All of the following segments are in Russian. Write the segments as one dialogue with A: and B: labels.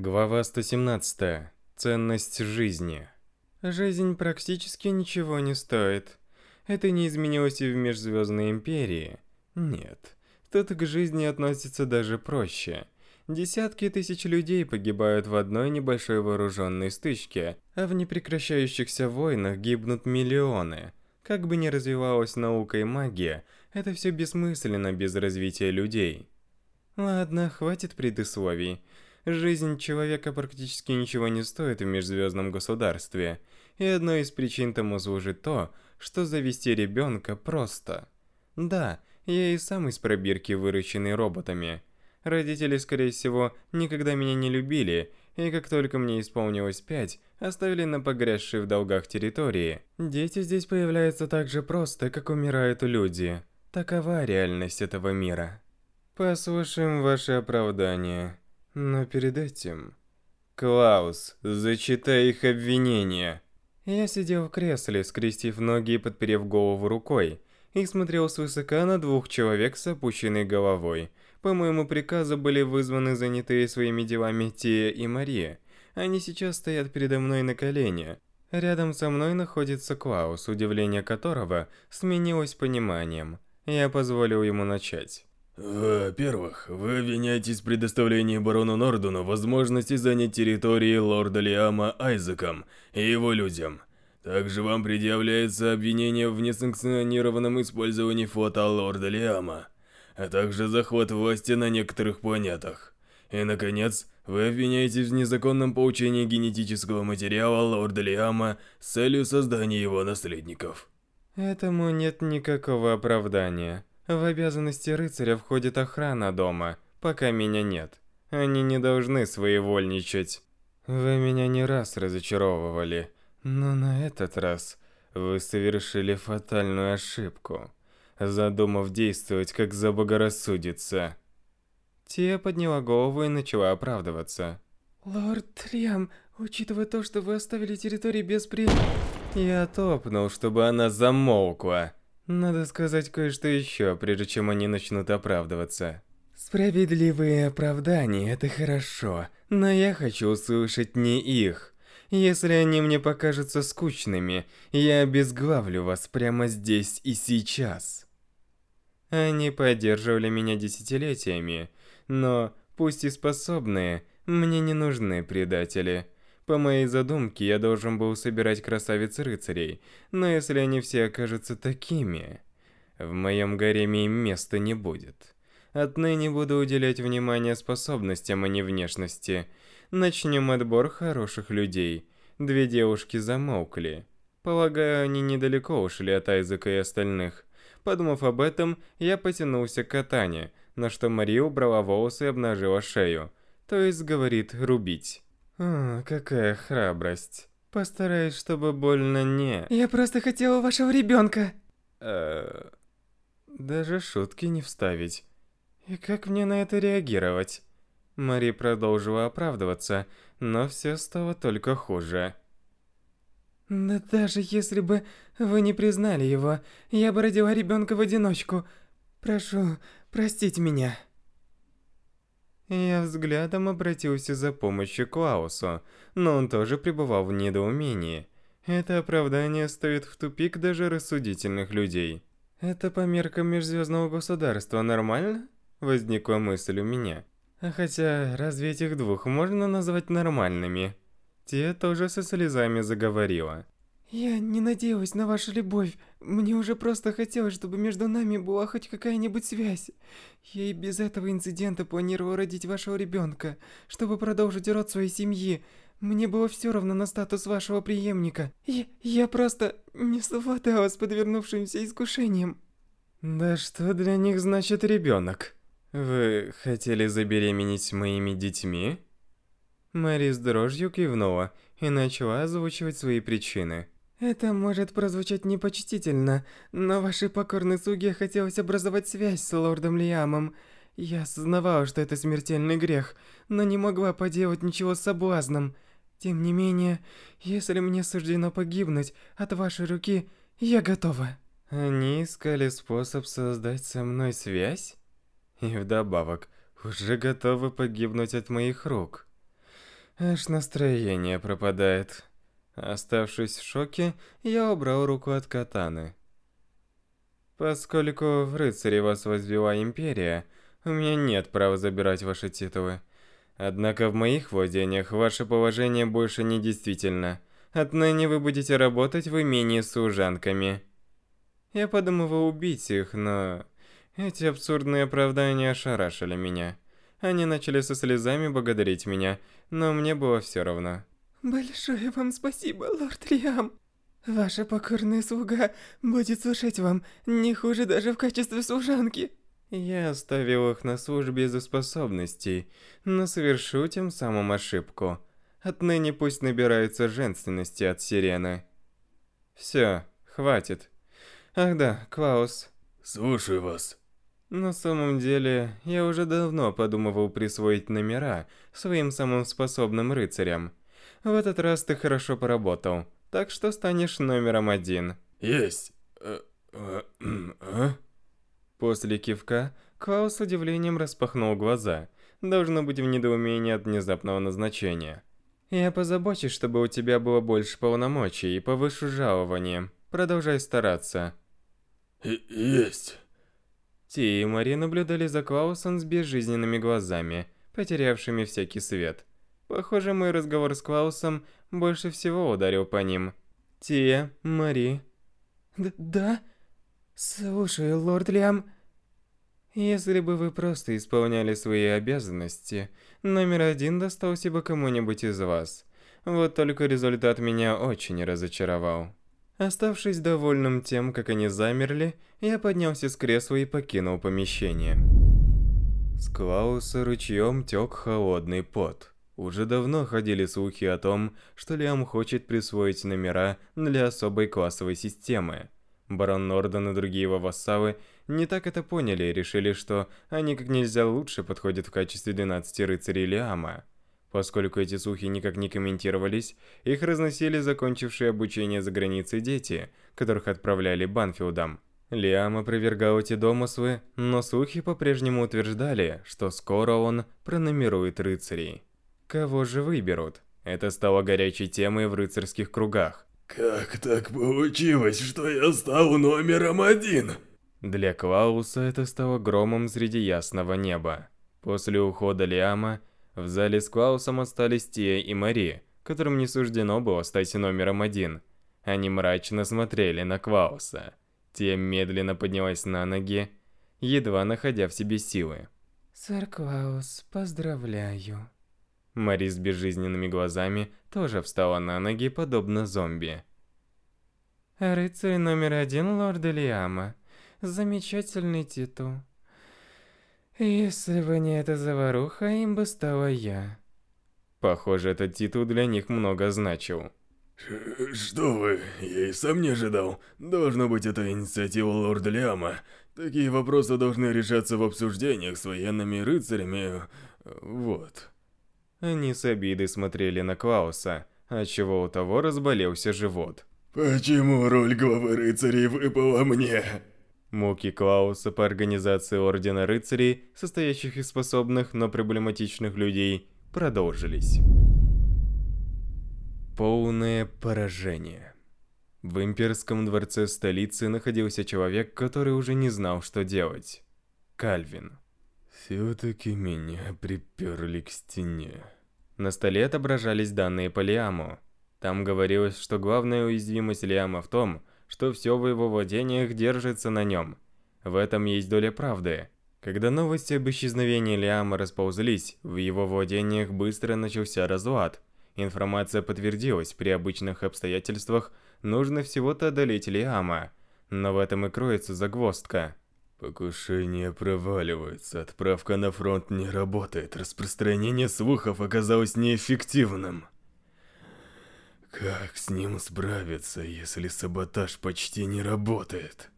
A: Глава 117. Ценность жизни. Жизнь практически ничего не стоит. Это не изменилось и в Межзвездной Империи. Нет. Тут к жизни относится даже проще. Десятки тысяч людей погибают в одной небольшой вооруженной стычке, а в непрекращающихся войнах гибнут миллионы. Как бы ни развивалась наука и магия, это все бессмысленно без развития людей. Ладно, хватит предисловий. Жизнь человека практически ничего не стоит в межзвездном государстве, и одной из причин тому служит то, что завести ребенка просто. Да, я и сам из пробирки, выращенный роботами. Родители, скорее всего, никогда меня не любили, и как только мне исполнилось пять, оставили на погрязшей в долгах территории. Дети здесь появляются так же просто, как умирают люди. Такова реальность этого мира. Послушаем ваши оправдания. Но перед этим... Клаус, зачитай их обвинения. Я сидел в кресле, скрестив ноги и подперев голову рукой, и смотрел свысока на двух человек с опущенной головой. По моему приказу были вызваны занятые своими делами Тия и Мария. Они сейчас стоят передо мной на колене. Рядом со мной находится Клаус, удивление которого сменилось пониманием. Я позволил ему начать.
B: Во-первых, вы обвиняетесь в предоставлении барону Нордуну возможности занять территории лорда Лиама Айзеком и его людям. Также вам предъявляется обвинение в несанкционированном использовании фото лорда Лиама, а также захват власти на некоторых планетах. И, наконец, вы обвиняетесь в незаконном получении генетического материала лорда Лиама с целью создания его наследников.
A: Этому нет никакого оправдания. В обязанности рыцаря входит охрана дома, пока меня нет. Они не должны своевольничать. Вы меня не раз разочаровывали, но на этот раз вы совершили фатальную ошибку, задумав действовать как заблагорассудится. Тия подняла голову и начала оправдываться.
C: «Лорд Лиам, учитывая то, что вы оставили территории без при...»
A: Я топнул, чтобы она замолкла. Надо сказать кое-что еще, прежде чем они начнут оправдываться. Справедливые оправдания – это хорошо, но я хочу услышать не их. Если они мне покажутся скучными, я обезглавлю вас прямо здесь и сейчас. Они поддерживали меня десятилетиями, но, пусть и способные, мне не нужны предатели – по моей задумке, я должен был собирать красавиц-рыцарей, но если они все окажутся такими, в моем гареме им места не будет. Отныне буду уделять внимание способностям, а не внешности. Начнем отбор хороших людей. Две девушки замолкли. Полагаю, они недалеко ушли от Айзека и остальных. Подумав об этом, я потянулся к катане, на что Мария убрала волосы и обнажила шею. То есть, говорит, рубить. Какая храбрость. Постараюсь, чтобы больно не...
C: Я просто хотела вашего ребенка.
A: Э, даже шутки не вставить. И как мне на это реагировать? Мари продолжила оправдываться, но все стало только хуже.
C: Да даже если бы вы не признали его, я бы родила ребенка в одиночку. Прошу, простите меня.
A: Я взглядом обратился за помощью к Клаусу, но он тоже пребывал в недоумении. Это оправдание стоит в тупик даже рассудительных людей. Это по меркам межзвездного государства нормально? Возникла мысль у меня. А хотя, разве этих двух можно назвать нормальными? Те тоже со слезами заговорила.
C: Я не надеялась на вашу любовь. Мне уже просто хотелось, чтобы между нами была хоть какая-нибудь связь. Я и без этого инцидента планировала родить вашего ребенка, чтобы продолжить род своей семьи. Мне было все равно на статус вашего преемника. Я, я просто не совладала с подвернувшимся искушением.
A: Да что для них значит ребенок? Вы хотели забеременеть моими детьми? Мэри с дрожью кивнула и начала озвучивать свои причины.
C: Это может прозвучать непочтительно, но вашей покорной слуге хотелось образовать связь с лордом Лиамом. Я осознавала, что это смертельный грех, но не могла поделать ничего с соблазном. Тем не менее, если мне суждено погибнуть от вашей руки, я готова.
A: Они искали способ создать со мной связь? И вдобавок, уже готовы погибнуть от моих рук. Аж настроение пропадает. Оставшись в шоке, я убрал руку от катаны. Поскольку в рыцаре вас возвела Империя, у меня нет права забирать ваши титулы. Однако в моих владениях ваше положение больше не действительно. Отныне вы будете работать в имении с служанками. Я подумывал убить их, но... Эти абсурдные оправдания ошарашили меня. Они начали со слезами благодарить меня, но мне было все равно.
C: Большое вам спасибо, лорд Лиам. Ваша покорная слуга будет слушать вам не хуже даже в качестве служанки.
A: Я оставил их на службе из-за способностей, но совершу тем самым ошибку. Отныне пусть набираются женственности от сирены. Все, хватит. Ах да, Клаус.
B: Слушаю вас.
A: На самом деле, я уже давно подумывал присвоить номера своим самым способным рыцарям. В этот раз ты хорошо поработал, так что станешь номером один.
B: Есть. А? а?
A: После кивка, Клаус с удивлением распахнул глаза. Должно быть в недоумении от внезапного назначения. Я позабочусь, чтобы у тебя было больше полномочий и повышу жалование. Продолжай стараться.
B: И есть.
A: Ти и Мари наблюдали за Клаусом с безжизненными глазами, потерявшими всякий свет. Похоже, мой разговор с Клаусом больше всего ударил по ним. Тия, Мари.
C: Д да? Слушай, лорд Лиам...
A: Если бы вы просто исполняли свои обязанности, номер один достался бы кому-нибудь из вас. Вот только результат меня очень разочаровал. Оставшись довольным тем, как они замерли, я поднялся с кресла и покинул помещение. С Клауса ручьем тек холодный пот. Уже давно ходили слухи о том, что Лиам хочет присвоить номера для особой классовой системы. Барон Норден и другие его вассалы не так это поняли и решили, что они как нельзя лучше подходят в качестве 12 рыцарей Лиама. Поскольку эти слухи никак не комментировались, их разносили закончившие обучение за границей дети, которых отправляли Банфилдам. Лиам опровергал эти домыслы, но слухи по-прежнему утверждали, что скоро он пронумерует рыцарей. Кого же выберут? Это стало горячей темой в рыцарских кругах.
B: «Как так получилось, что я стал номером один?»
A: Для Клауса это стало громом среди ясного неба. После ухода Лиама в зале с Клаусом остались Тия и Мари, которым не суждено было стать номером один. Они мрачно смотрели на Клауса. Тия медленно поднялась на ноги, едва находя в себе силы.
C: «Сэр Клаус, поздравляю».
A: Мари с безжизненными глазами тоже встала на ноги, подобно зомби.
C: «Рыцарь номер один лорда Лиама. Замечательный титул. Если бы не эта заваруха, им бы стала я.
A: Похоже, этот титул для них много значил.
B: Что вы, я и сам не ожидал. Должно быть, это инициатива лорда Лиама. Такие вопросы должны решаться в обсуждениях с военными рыцарями. Вот.
A: Они с обидой смотрели на Клауса, отчего у того разболелся живот.
B: Почему роль главы рыцарей выпала мне?
A: Муки Клауса по организации Ордена Рыцарей, состоящих из способных, но проблематичных людей, продолжились. Полное поражение. В имперском дворце столицы находился человек, который уже не знал, что делать. Кальвин.
B: Все-таки меня приперли к стене.
A: На столе отображались данные по Лиаму. Там говорилось, что главная уязвимость Лиама в том, что все в его владениях держится на нем. В этом есть доля правды. Когда новости об исчезновении Лиама расползлись, в его владениях быстро начался разлад. Информация подтвердилась, при обычных обстоятельствах нужно всего-то одолеть Лиама. Но в этом и кроется загвоздка.
B: Покушение проваливается, отправка на фронт не работает, распространение слухов оказалось неэффективным. Как с ним справиться, если саботаж почти не работает?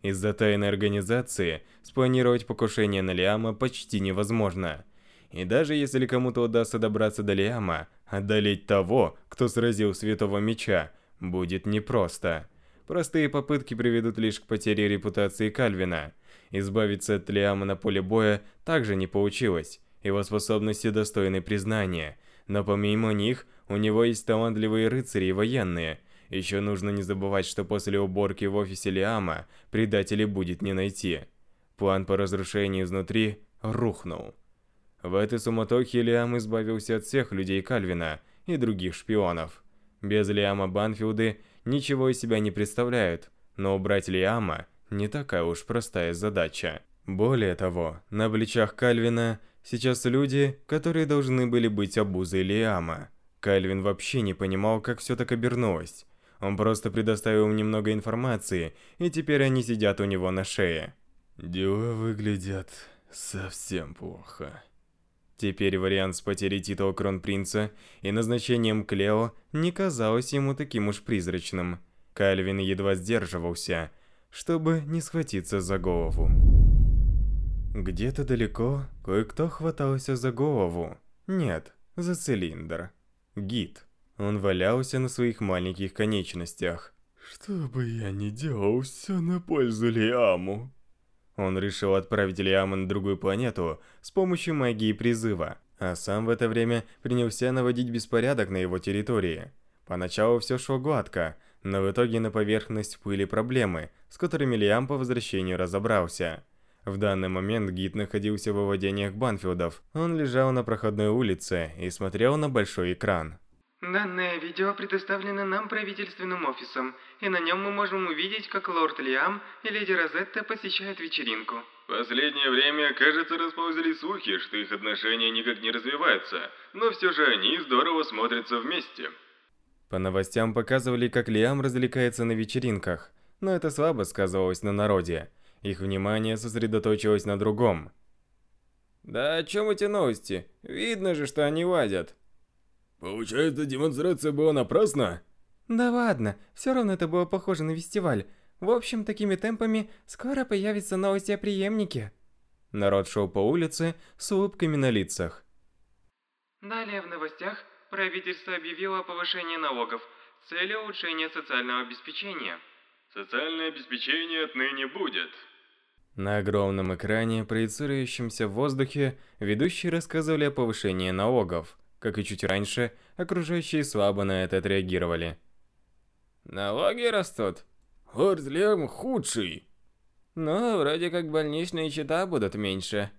A: Из-за тайной организации спланировать покушение на Лиама почти невозможно. И даже если кому-то удастся добраться до Лиама, одолеть того, кто сразил Святого Меча, будет непросто. Простые попытки приведут лишь к потере репутации Кальвина. Избавиться от Лиама на поле боя также не получилось. Его способности достойны признания – Но помимо них, у него есть талантливые рыцари и военные. Еще нужно не забывать, что после уборки в офисе Лиама предателей будет не найти. План по разрушению изнутри рухнул. В этой суматохе Лиам избавился от всех людей Кальвина и других шпионов. Без Лиама Банфилды ничего из себя не представляют, но убрать Лиама не такая уж простая задача. Более того, на плечах Кальвина сейчас люди, которые должны были быть обузой Лиама. Кальвин вообще не понимал, как все так обернулось. Он просто предоставил им немного информации, и теперь они сидят у него на шее.
B: Дела выглядят совсем плохо.
A: Теперь вариант с потерей титула кронпринца и назначением Клео не казалось ему таким уж призрачным. Кальвин едва сдерживался, чтобы не схватиться за голову. Где-то далеко кое-кто хватался за голову. Нет, за цилиндр. Гид. Он валялся на своих маленьких конечностях.
B: Что бы я ни делал, все на пользу Лиаму.
A: Он решил отправить Лиама на другую планету с помощью магии призыва, а сам в это время принялся наводить беспорядок на его территории. Поначалу все шло гладко, но в итоге на поверхность всплыли проблемы, с которыми Лиам по возвращению разобрался. В данный момент гид находился во владениях Банфилдов. Он лежал на проходной улице и смотрел на большой экран.
C: Данное видео предоставлено нам правительственным офисом, и на нем мы можем увидеть, как лорд Лиам и леди Розетта посещают вечеринку.
B: Последнее время, кажется, расползли слухи, что их отношения никак не развиваются, но все же они здорово смотрятся вместе.
A: По новостям показывали, как Лиам развлекается на вечеринках, но это слабо сказывалось на народе. Их внимание сосредоточилось на другом.
D: Да о чем эти новости? Видно же, что они ладят.
B: Получается, демонстрация была напрасна?
C: Да ладно, все равно это было похоже на фестиваль. В общем, такими темпами скоро появятся новости о преемнике.
A: Народ шел по улице с улыбками на лицах.
C: Далее в новостях правительство объявило о повышении налогов с целью улучшения социального обеспечения.
B: Социальное обеспечение отныне будет.
A: На огромном экране, проецирующемся в воздухе, ведущие рассказывали о повышении налогов. Как и чуть раньше, окружающие слабо на это отреагировали.
D: Налоги растут.
B: Лорд Лем худший.
D: Но вроде как больничные счета будут меньше.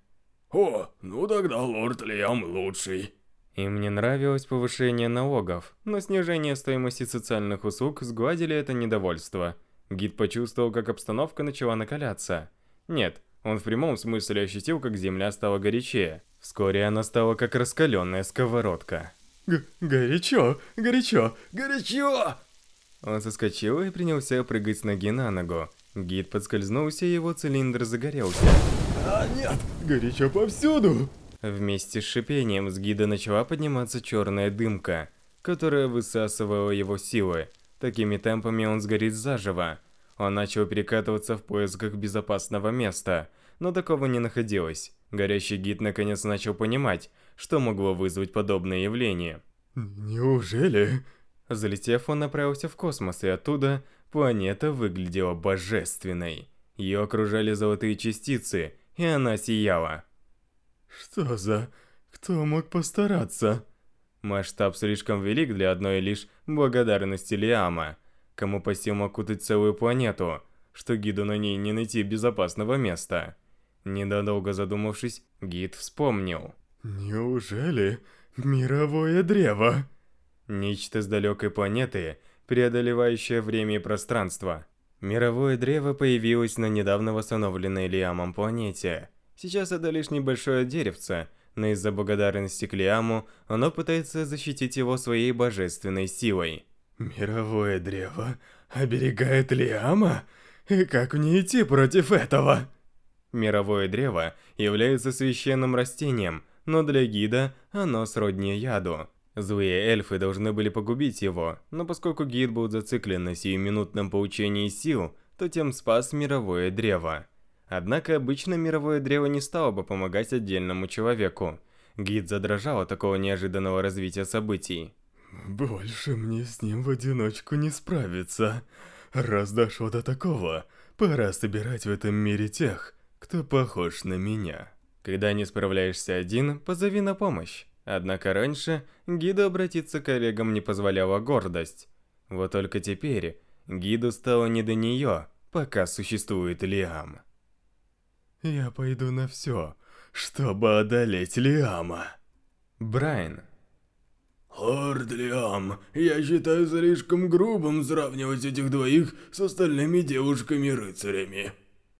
B: О, ну тогда лорд Лем лучший.
A: Им не нравилось повышение налогов, но снижение стоимости социальных услуг сгладили это недовольство. Гид почувствовал, как обстановка начала накаляться. Нет, он в прямом смысле ощутил, как земля стала горячее. Вскоре она стала как раскаленная сковородка.
B: Г горячо, горячо, горячо!
A: Он соскочил и принялся прыгать с ноги на ногу. Гид подскользнулся, и его цилиндр загорелся.
B: А, нет, горячо повсюду!
A: Вместе с шипением с гида начала подниматься черная дымка, которая высасывала его силы. Такими темпами он сгорит заживо. Он начал перекатываться в поисках безопасного места, но такого не находилось. Горящий гид наконец начал понимать, что могло вызвать подобное явление.
B: Неужели?
A: Залетев, он направился в космос, и оттуда планета выглядела божественной. Ее окружали золотые частицы, и она сияла.
B: Что за... Кто мог постараться?
A: Масштаб слишком велик для одной лишь благодарности Лиама, кому по силам окутать целую планету, что гиду на ней не найти безопасного места. Недолго задумавшись, гид вспомнил.
B: Неужели мировое древо?
A: Нечто с далекой планеты, преодолевающее время и пространство. Мировое древо появилось на недавно восстановленной Лиамом планете. Сейчас это лишь небольшое деревце, но из-за благодарности к Лиаму оно пытается защитить его своей божественной силой.
B: Мировое древо оберегает Лиама? И как мне идти против этого?
A: Мировое древо является священным растением, но для гида оно сродни яду. Злые эльфы должны были погубить его, но поскольку гид был зациклен на сиюминутном получении сил, то тем спас мировое древо. Однако обычно мировое древо не стало бы помогать отдельному человеку. Гид задрожал от такого неожиданного развития событий.
B: «Больше мне с ним в одиночку не справиться. Раз дошло до такого, пора собирать в этом мире тех, кто похож на меня.
A: Когда не справляешься один, позови на помощь. Однако раньше Гиду обратиться к коллегам не позволяла гордость. Вот только теперь Гиду стало не до нее, пока существует Лиам.
B: Я пойду на все, чтобы одолеть Лиама.
A: Брайан.
B: Лорд я считаю слишком грубым сравнивать этих двоих с остальными девушками-рыцарями.